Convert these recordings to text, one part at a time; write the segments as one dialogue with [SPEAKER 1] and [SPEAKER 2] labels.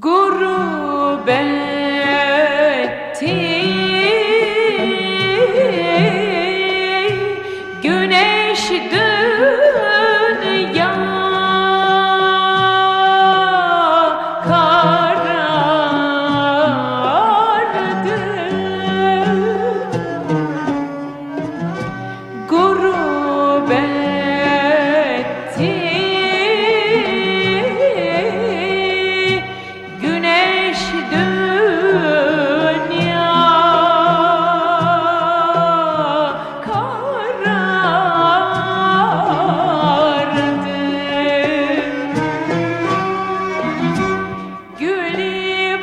[SPEAKER 1] Guru Ben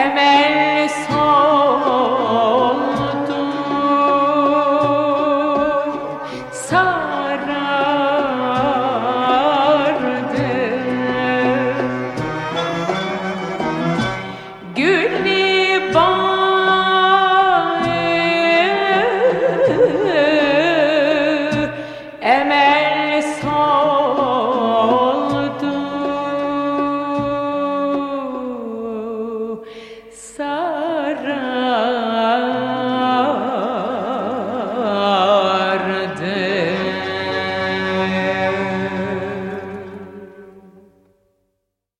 [SPEAKER 1] Emel